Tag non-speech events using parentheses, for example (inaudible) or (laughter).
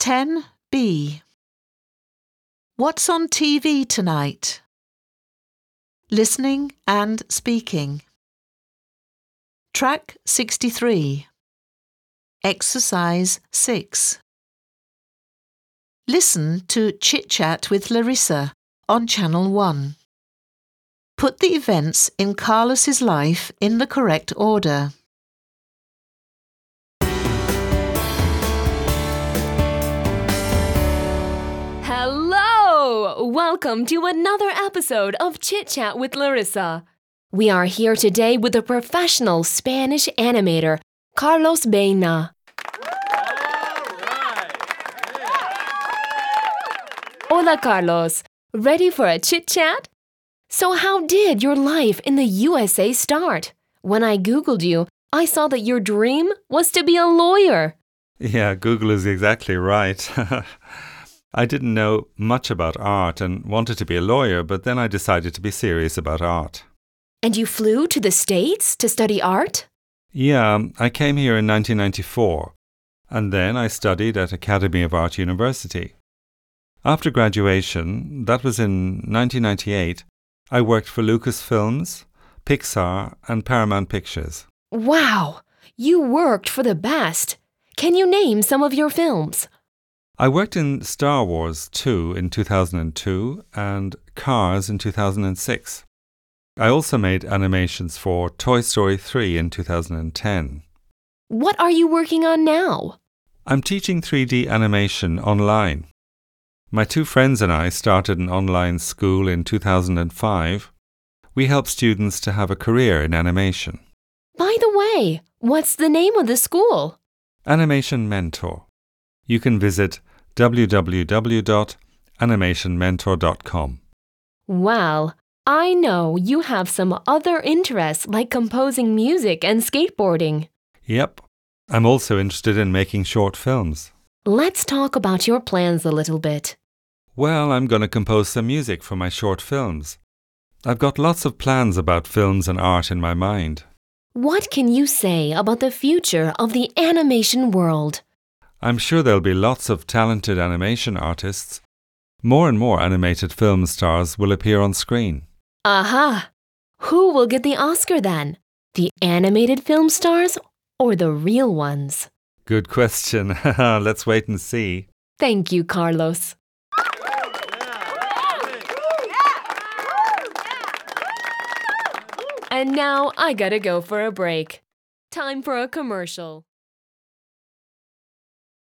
10b. What's on TV tonight? Listening and speaking. Track 63. Exercise 6. Listen to Chit Chat with Larissa on Channel 1. Put the events in Carlos's life in the correct order. Hello! Welcome to another episode of Chit Chat with Larissa. We are here today with a professional Spanish animator, Carlos Baena. Hola, Carlos. Ready for a chit chat? So, how did your life in the USA start? When I Googled you, I saw that your dream was to be a lawyer. Yeah, Google is exactly right. (laughs) I didn't know much about art and wanted to be a lawyer, but then I decided to be serious about art. And you flew to the States to study art? Yeah, I came here in 1994, and then I studied at Academy of Art University. After graduation, that was in 1998, I worked for Lucasfilms, Pixar, and Paramount Pictures. Wow! You worked for the best. Can you name some of your films? I worked in Star Wars 2 in 2002 and Cars in 2006. I also made animations for Toy Story 3 in 2010. What are you working on now? I'm teaching 3D animation online. My two friends and I started an online school in 2005. We help students to have a career in animation. By the way, what's the name of the school? Animation Mentor. You can visit www.animationmentor.com. Well, I know you have some other interests like composing music and skateboarding. Yep. I'm also interested in making short films. Let's talk about your plans a little bit. Well, I'm going to compose some music for my short films. I've got lots of plans about films and art in my mind. What can you say about the future of the animation world? I'm sure there'll be lots of talented animation artists. More and more animated film stars will appear on screen. Aha! Who will get the Oscar then? The animated film stars or the real ones? Good question. (laughs) Let's wait and see. Thank you, Carlos. And now I gotta go for a break. Time for a commercial.